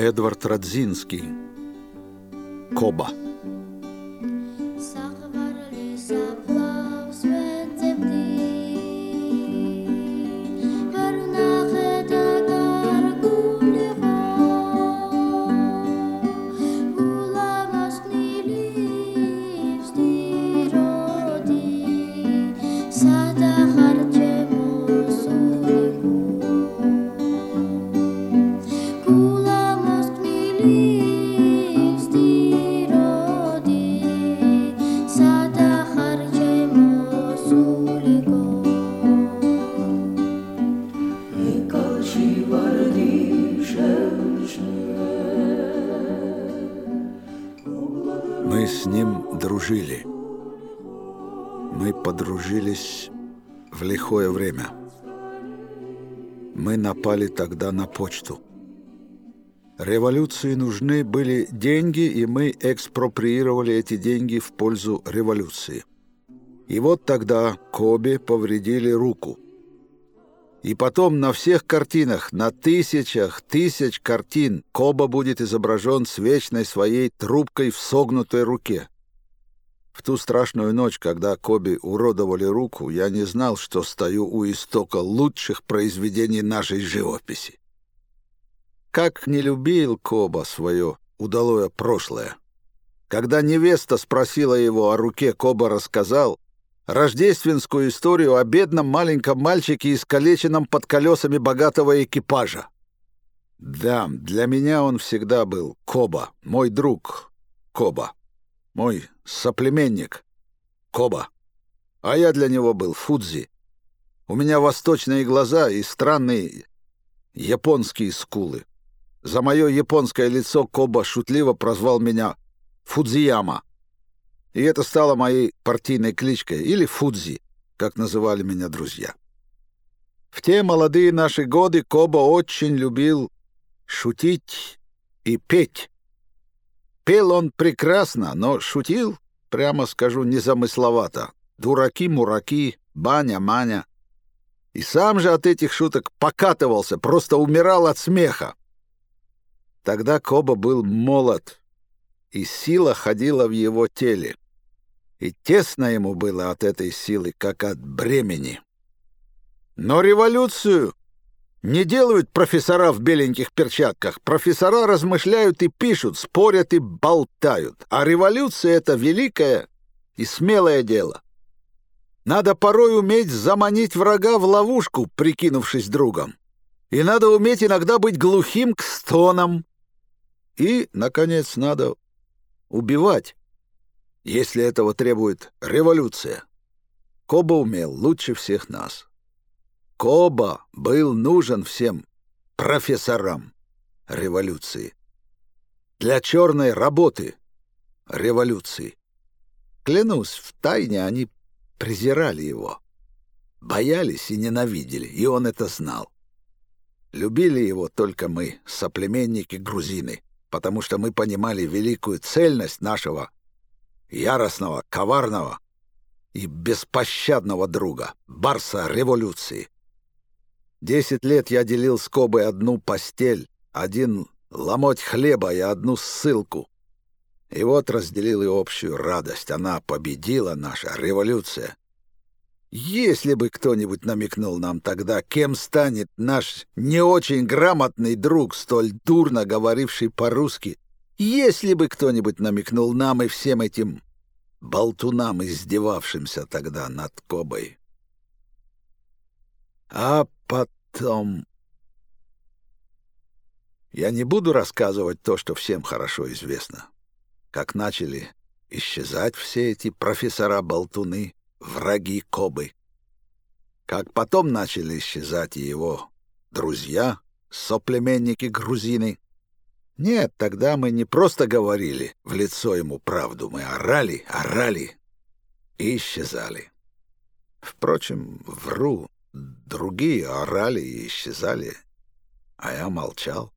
Эдвард Радзинский. Коба. Мы с ним дружили. Мы подружились в лихое время. Мы напали тогда на почту. Революции нужны были деньги, и мы экспроприировали эти деньги в пользу революции. И вот тогда Коби повредили руку. И потом на всех картинах, на тысячах тысяч картин, Коба будет изображен с вечной своей трубкой в согнутой руке. В ту страшную ночь, когда Коби уродовали руку, я не знал, что стою у истока лучших произведений нашей живописи. Как не любил Коба свое удалое прошлое. Когда невеста спросила его о руке, Коба рассказал рождественскую историю о бедном маленьком мальчике, искалеченном под колесами богатого экипажа. Да, для меня он всегда был Коба, мой друг Коба, мой соплеменник Коба. А я для него был Фудзи. У меня восточные глаза и странные японские скулы. За мое японское лицо Коба шутливо прозвал меня Фудзияма. И это стало моей партийной кличкой, или Фудзи, как называли меня друзья. В те молодые наши годы Коба очень любил шутить и петь. Пел он прекрасно, но шутил, прямо скажу, незамысловато. Дураки-мураки, баня-маня. И сам же от этих шуток покатывался, просто умирал от смеха. Тогда Коба был молод, и сила ходила в его теле. И тесно ему было от этой силы, как от бремени. Но революцию не делают профессора в беленьких перчатках. Профессора размышляют и пишут, спорят и болтают. А революция — это великое и смелое дело. Надо порой уметь заманить врага в ловушку, прикинувшись другом. И надо уметь иногда быть глухим к стонам, и, наконец, надо убивать, если этого требует революция. Коба умел лучше всех нас. Коба был нужен всем профессорам революции. Для черной работы революции. Клянусь, в тайне они презирали его. Боялись и ненавидели, и он это знал. Любили его только мы, соплеменники-грузины потому что мы понимали великую цельность нашего яростного, коварного и беспощадного друга, барса революции. Десять лет я делил с Кобой одну постель, один ломоть хлеба и одну ссылку. И вот разделил и общую радость. Она победила, наша революция. Если бы кто-нибудь намекнул нам тогда, кем станет наш не очень грамотный друг, столь дурно говоривший по-русски, если бы кто-нибудь намекнул нам и всем этим болтунам, издевавшимся тогда над Кобой. А потом... Я не буду рассказывать то, что всем хорошо известно. Как начали исчезать все эти профессора-болтуны, враги Кобы. Как потом начали исчезать и его друзья, соплеменники-грузины. Нет, тогда мы не просто говорили в лицо ему правду, мы орали, орали и исчезали. Впрочем, вру, другие орали и исчезали, а я молчал.